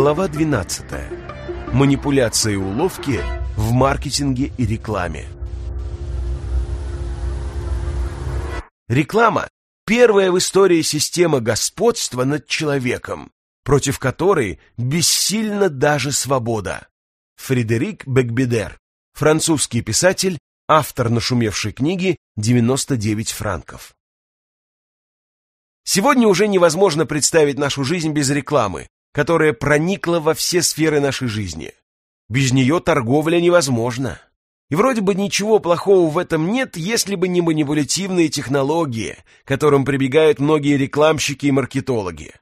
Глава 12. Манипуляции и уловки в маркетинге и рекламе. Реклама – первая в истории система господства над человеком, против которой бессильна даже свобода. Фредерик Бекбедер, французский писатель, автор нашумевшей книги «99 франков». Сегодня уже невозможно представить нашу жизнь без рекламы, которая проникла во все сферы нашей жизни. Без нее торговля невозможна. И вроде бы ничего плохого в этом нет, если бы не манипулятивные технологии, которым прибегают многие рекламщики и маркетологи.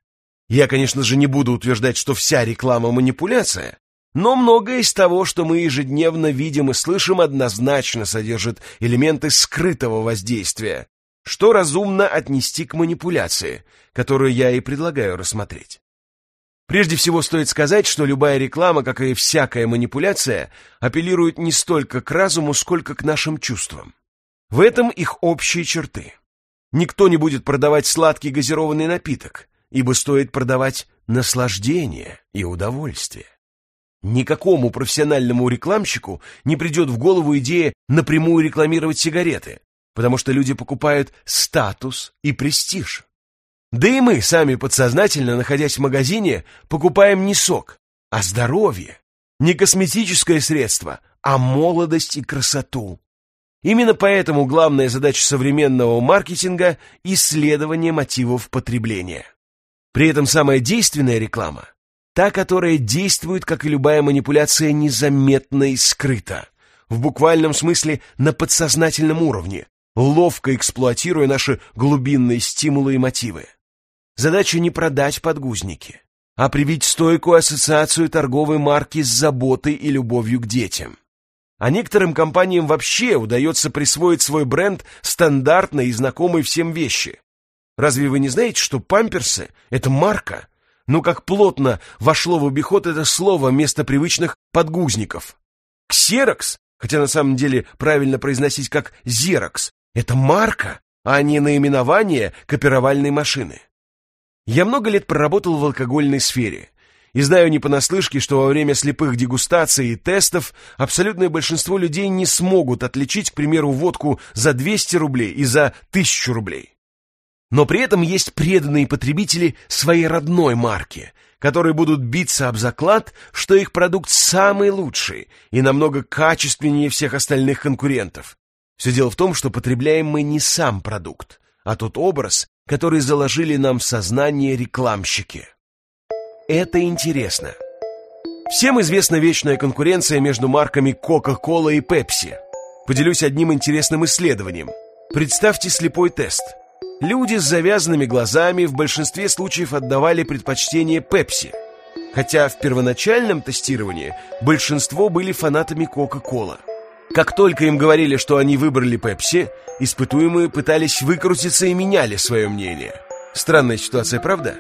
Я, конечно же, не буду утверждать, что вся реклама манипуляция, но многое из того, что мы ежедневно видим и слышим, однозначно содержит элементы скрытого воздействия, что разумно отнести к манипуляции, которую я и предлагаю рассмотреть. Прежде всего стоит сказать, что любая реклама, как и всякая манипуляция, апеллирует не столько к разуму, сколько к нашим чувствам. В этом их общие черты. Никто не будет продавать сладкий газированный напиток, ибо стоит продавать наслаждение и удовольствие. Никакому профессиональному рекламщику не придет в голову идея напрямую рекламировать сигареты, потому что люди покупают статус и престиж. Да и мы сами подсознательно, находясь в магазине, покупаем не сок, а здоровье, не косметическое средство, а молодость и красоту. Именно поэтому главная задача современного маркетинга – исследование мотивов потребления. При этом самая действенная реклама – та, которая действует, как и любая манипуляция, незаметно и скрыто, в буквальном смысле на подсознательном уровне, ловко эксплуатируя наши глубинные стимулы и мотивы. Задача не продать подгузники, а привить стойкую ассоциацию торговой марки с заботой и любовью к детям. А некоторым компаниям вообще удается присвоить свой бренд стандартной и знакомой всем вещи. Разве вы не знаете, что памперсы – это марка? Ну как плотно вошло в обиход это слово вместо привычных подгузников. Ксерокс, хотя на самом деле правильно произносить как зерокс, это марка, а не наименование копировальной машины. Я много лет проработал в алкогольной сфере и знаю не понаслышке, что во время слепых дегустаций и тестов абсолютное большинство людей не смогут отличить, к примеру, водку за 200 рублей и за 1000 рублей. Но при этом есть преданные потребители своей родной марки, которые будут биться об заклад, что их продукт самый лучший и намного качественнее всех остальных конкурентов. Все дело в том, что потребляем мы не сам продукт, а тот образ, который заложили нам в сознание рекламщики. Это интересно. Всем известна вечная конкуренция между марками Coca-Cola и Pepsi. Поделюсь одним интересным исследованием. Представьте слепой тест. Люди с завязанными глазами в большинстве случаев отдавали предпочтение Pepsi, хотя в первоначальном тестировании большинство были фанатами Coca-Cola. Как только им говорили, что они выбрали Пепси, испытуемые пытались выкрутиться и меняли свое мнение. Странная ситуация, правда?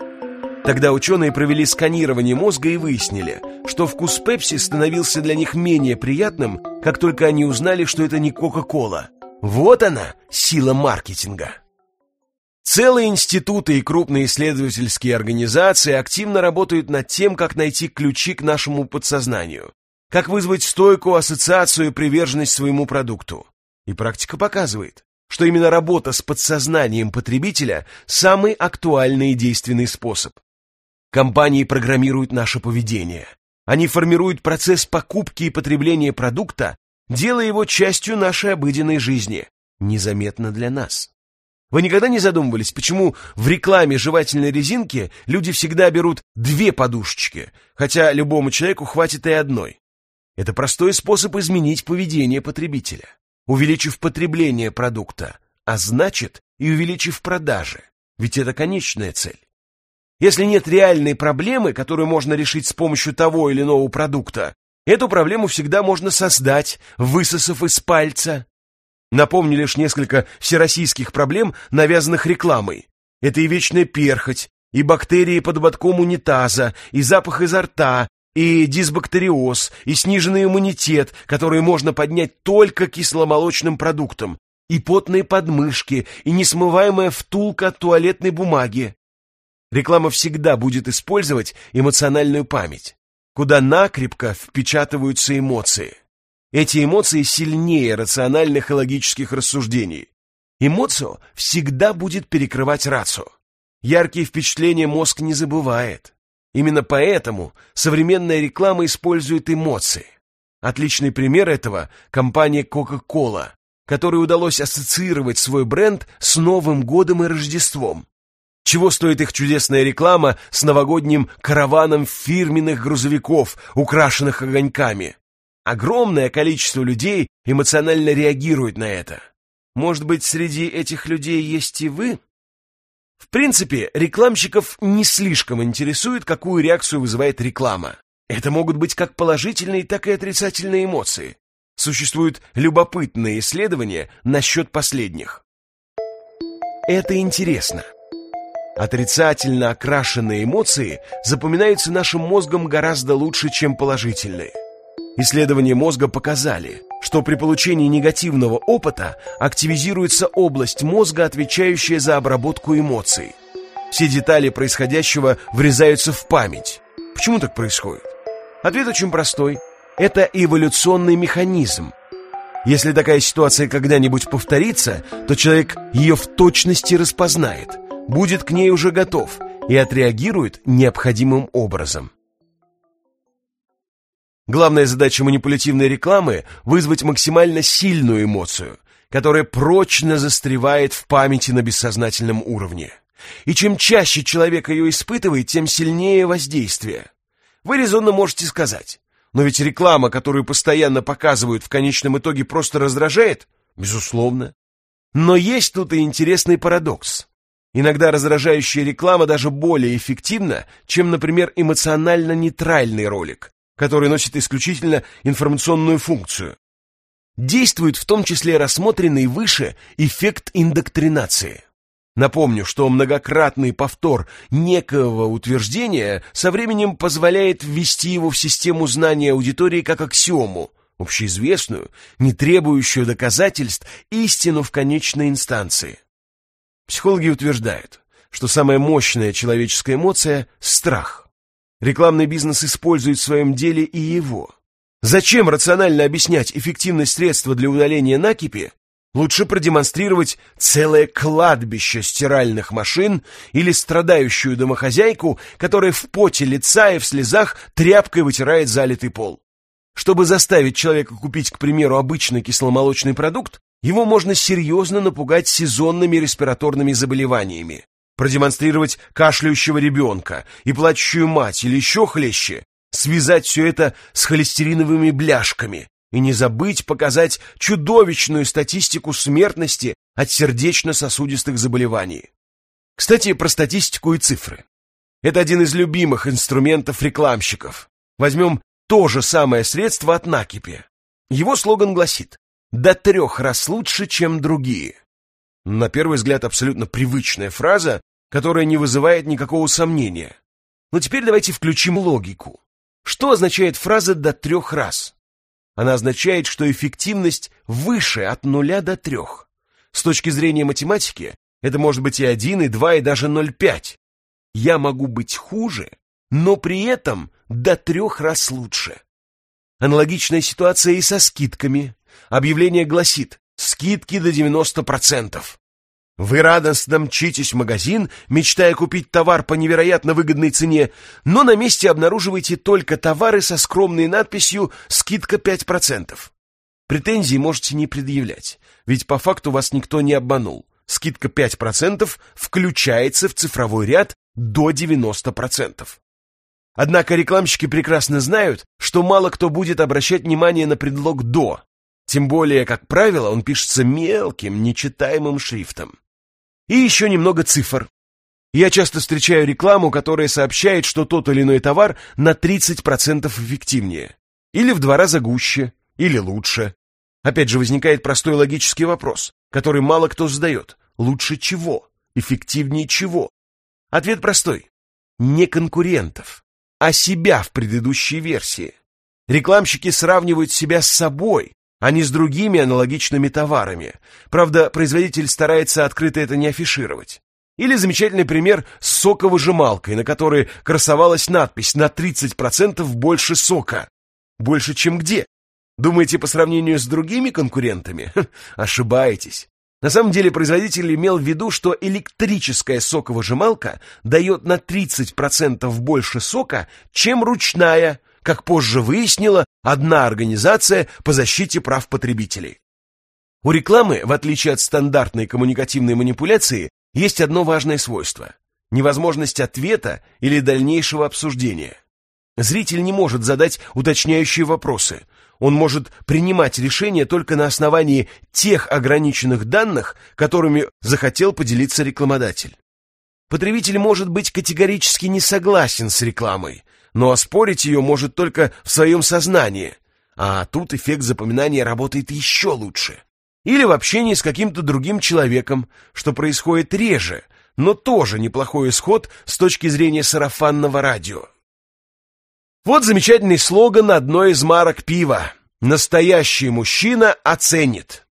Тогда ученые провели сканирование мозга и выяснили, что вкус Пепси становился для них менее приятным, как только они узнали, что это не Кока-Кола. Вот она, сила маркетинга. Целые институты и крупные исследовательские организации активно работают над тем, как найти ключи к нашему подсознанию, как вызвать стойкую ассоциацию и приверженность своему продукту. И практика показывает, что именно работа с подсознанием потребителя – самый актуальный и действенный способ. Компании программируют наше поведение. Они формируют процесс покупки и потребления продукта, делая его частью нашей обыденной жизни, незаметно для нас. Вы никогда не задумывались, почему в рекламе жевательной резинки люди всегда берут две подушечки, хотя любому человеку хватит и одной? Это простой способ изменить поведение потребителя, увеличив потребление продукта, а значит и увеличив продажи, ведь это конечная цель. Если нет реальной проблемы, которую можно решить с помощью того или иного продукта, эту проблему всегда можно создать, высосав из пальца. Напомню лишь несколько всероссийских проблем, навязанных рекламой. Это и вечная перхоть, и бактерии под ободком унитаза, и запах изо рта, и дисбактериоз, и сниженный иммунитет, который можно поднять только кисломолочным продуктом, и потные подмышки, и несмываемая втулка от туалетной бумаги. Реклама всегда будет использовать эмоциональную память, куда накрепко впечатываются эмоции. Эти эмоции сильнее рациональных и логических рассуждений. Эмоцию всегда будет перекрывать рацию. Яркие впечатления мозг не забывает. Именно поэтому современная реклама использует эмоции. Отличный пример этого – компания Coca-Cola, которой удалось ассоциировать свой бренд с Новым годом и Рождеством. Чего стоит их чудесная реклама с новогодним караваном фирменных грузовиков, украшенных огоньками? Огромное количество людей эмоционально реагирует на это. Может быть, среди этих людей есть и вы? В принципе, рекламщиков не слишком интересует, какую реакцию вызывает реклама. Это могут быть как положительные, так и отрицательные эмоции. Существуют любопытные исследования насчет последних. Это интересно. Отрицательно окрашенные эмоции запоминаются нашим мозгом гораздо лучше, чем положительные. Исследования мозга показали, что при получении негативного опыта активизируется область мозга, отвечающая за обработку эмоций. Все детали происходящего врезаются в память. Почему так происходит? Ответ очень простой. Это эволюционный механизм. Если такая ситуация когда-нибудь повторится, то человек ее в точности распознает, будет к ней уже готов и отреагирует необходимым образом. Главная задача манипулятивной рекламы – вызвать максимально сильную эмоцию, которая прочно застревает в памяти на бессознательном уровне. И чем чаще человек ее испытывает, тем сильнее воздействие. Вы резонно можете сказать, но ведь реклама, которую постоянно показывают, в конечном итоге просто раздражает? Безусловно. Но есть тут и интересный парадокс. Иногда раздражающая реклама даже более эффективна, чем, например, эмоционально нейтральный ролик, который носит исключительно информационную функцию. Действует в том числе рассмотренный выше эффект индоктринации. Напомню, что многократный повтор некого утверждения со временем позволяет ввести его в систему знания аудитории как аксиому, общеизвестную, не требующую доказательств, истину в конечной инстанции. Психологи утверждают, что самая мощная человеческая эмоция – страх. Рекламный бизнес использует в своем деле и его. Зачем рационально объяснять эффективность средства для удаления накипи? Лучше продемонстрировать целое кладбище стиральных машин или страдающую домохозяйку, которая в поте лица и в слезах тряпкой вытирает залитый пол. Чтобы заставить человека купить, к примеру, обычный кисломолочный продукт, его можно серьезно напугать сезонными респираторными заболеваниями продемонстрировать кашляющего ребенка и плачущую мать или еще хлеще, связать все это с холестериновыми бляшками и не забыть показать чудовищную статистику смертности от сердечно-сосудистых заболеваний. Кстати, про статистику и цифры. Это один из любимых инструментов рекламщиков. Возьмем то же самое средство от накипи. Его слоган гласит «До трех раз лучше, чем другие». На первый взгляд абсолютно привычная фраза, которая не вызывает никакого сомнения. Но теперь давайте включим логику. Что означает фраза «до трех раз»? Она означает, что эффективность выше от нуля до трех. С точки зрения математики, это может быть и 1, и 2, и даже 0,5. Я могу быть хуже, но при этом до трех раз лучше. Аналогичная ситуация и со скидками. Объявление гласит Скидки до 90%. Вы радостно мчитесь в магазин, мечтая купить товар по невероятно выгодной цене, но на месте обнаруживаете только товары со скромной надписью «Скидка 5%». Претензий можете не предъявлять, ведь по факту вас никто не обманул. Скидка 5% включается в цифровой ряд до 90%. Однако рекламщики прекрасно знают, что мало кто будет обращать внимание на предлог «до», тем более, как правило, он пишется мелким, нечитаемым шрифтом. И еще немного цифр. Я часто встречаю рекламу, которая сообщает, что тот или иной товар на 30% эффективнее. Или в два раза гуще, или лучше. Опять же возникает простой логический вопрос, который мало кто задает. Лучше чего? Эффективнее чего? Ответ простой. Не конкурентов, а себя в предыдущей версии. Рекламщики сравнивают себя с собой, а не с другими аналогичными товарами. Правда, производитель старается открыто это не афишировать. Или замечательный пример с соковыжималкой, на которой красовалась надпись «на 30% больше сока». Больше чем где? Думаете, по сравнению с другими конкурентами? Ха, ошибаетесь. На самом деле производитель имел в виду, что электрическая соковыжималка дает на 30% больше сока, чем ручная, как позже выяснила одна организация по защите прав потребителей. У рекламы, в отличие от стандартной коммуникативной манипуляции, есть одно важное свойство – невозможность ответа или дальнейшего обсуждения. Зритель не может задать уточняющие вопросы. Он может принимать решения только на основании тех ограниченных данных, которыми захотел поделиться рекламодатель. Потребитель может быть категорически не согласен с рекламой, но оспорить ее может только в своем сознании, а тут эффект запоминания работает еще лучше. Или в общении с каким-то другим человеком, что происходит реже, но тоже неплохой исход с точки зрения сарафанного радио. Вот замечательный слоган одной из марок пива. «Настоящий мужчина оценит».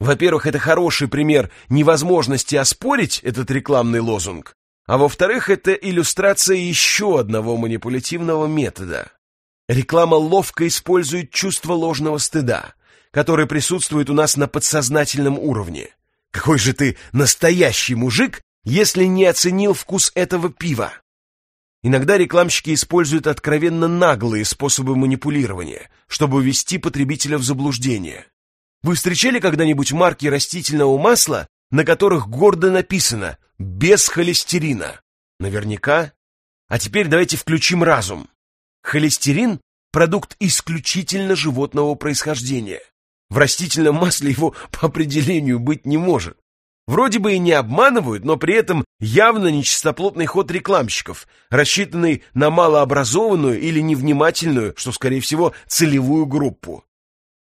Во-первых, это хороший пример невозможности оспорить этот рекламный лозунг, а во-вторых, это иллюстрация еще одного манипулятивного метода. Реклама ловко использует чувство ложного стыда, которое присутствует у нас на подсознательном уровне. Какой же ты настоящий мужик, если не оценил вкус этого пива? Иногда рекламщики используют откровенно наглые способы манипулирования, чтобы ввести потребителя в заблуждение. Вы встречали когда-нибудь марки растительного масла, на которых гордо написано «без холестерина»? Наверняка. А теперь давайте включим разум. Холестерин – продукт исключительно животного происхождения. В растительном масле его по определению быть не может. Вроде бы и не обманывают, но при этом явно нечистоплотный ход рекламщиков, рассчитанный на малообразованную или невнимательную, что, скорее всего, целевую группу.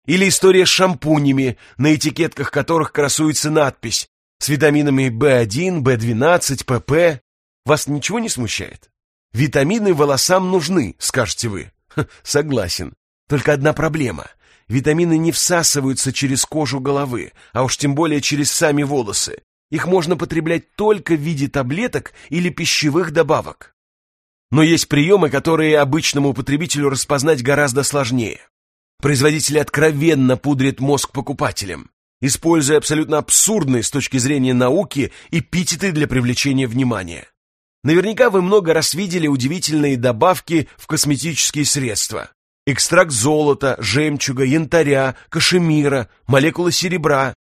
Или история с шампунями, на этикетках которых красуется надпись с витаминами В1, В12, ПП. Вас ничего не смущает? Витамины волосам нужны, скажете вы. Ха, согласен. Только одна проблема витамины не всасываются через кожу головы, а уж тем более через сами волосы. Их можно потреблять только в виде таблеток или пищевых добавок. Но есть приемы, которые обычному потребителю распознать гораздо сложнее. Производители откровенно пудрят мозг покупателям, используя абсолютно абсурдные с точки зрения науки эпитеты для привлечения внимания. Наверняка вы много раз видели удивительные добавки в косметические средства. Экстракт золота, жемчуга, янтаря, кашемира, молекулы серебра.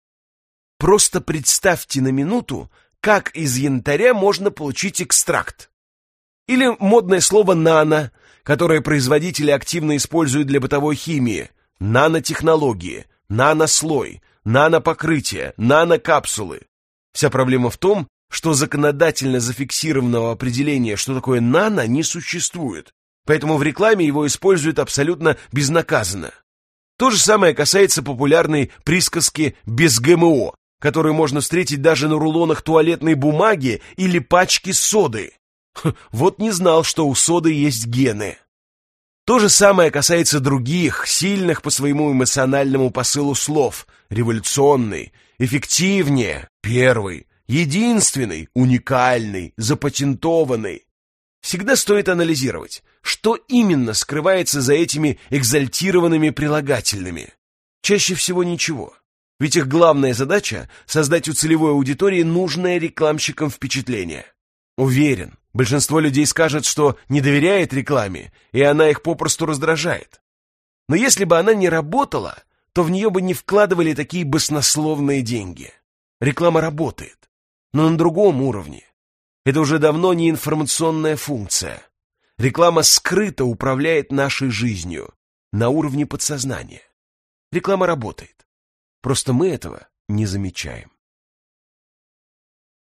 Просто представьте на минуту, как из янтаря можно получить экстракт. Или модное слово «нано», которое производители активно используют для бытовой химии. Нанотехнологии, нанослой, нанопокрытие, нанокапсулы. Вся проблема в том, что законодательно зафиксированного определения, что такое нано, не существует поэтому в рекламе его используют абсолютно безнаказанно. То же самое касается популярной присказки «без ГМО», которую можно встретить даже на рулонах туалетной бумаги или пачки соды. Вот не знал, что у соды есть гены. То же самое касается других, сильных по своему эмоциональному посылу слов. Революционный, эффективнее, первый, единственный, уникальный, запатентованный. Всегда стоит анализировать, что именно скрывается за этими экзальтированными прилагательными. Чаще всего ничего. Ведь их главная задача — создать у целевой аудитории нужное рекламщикам впечатление. Уверен, большинство людей скажет, что не доверяет рекламе, и она их попросту раздражает. Но если бы она не работала, то в нее бы не вкладывали такие баснословные деньги. Реклама работает, но на другом уровне. Это уже давно не информационная функция. Реклама скрыто управляет нашей жизнью на уровне подсознания. Реклама работает. Просто мы этого не замечаем.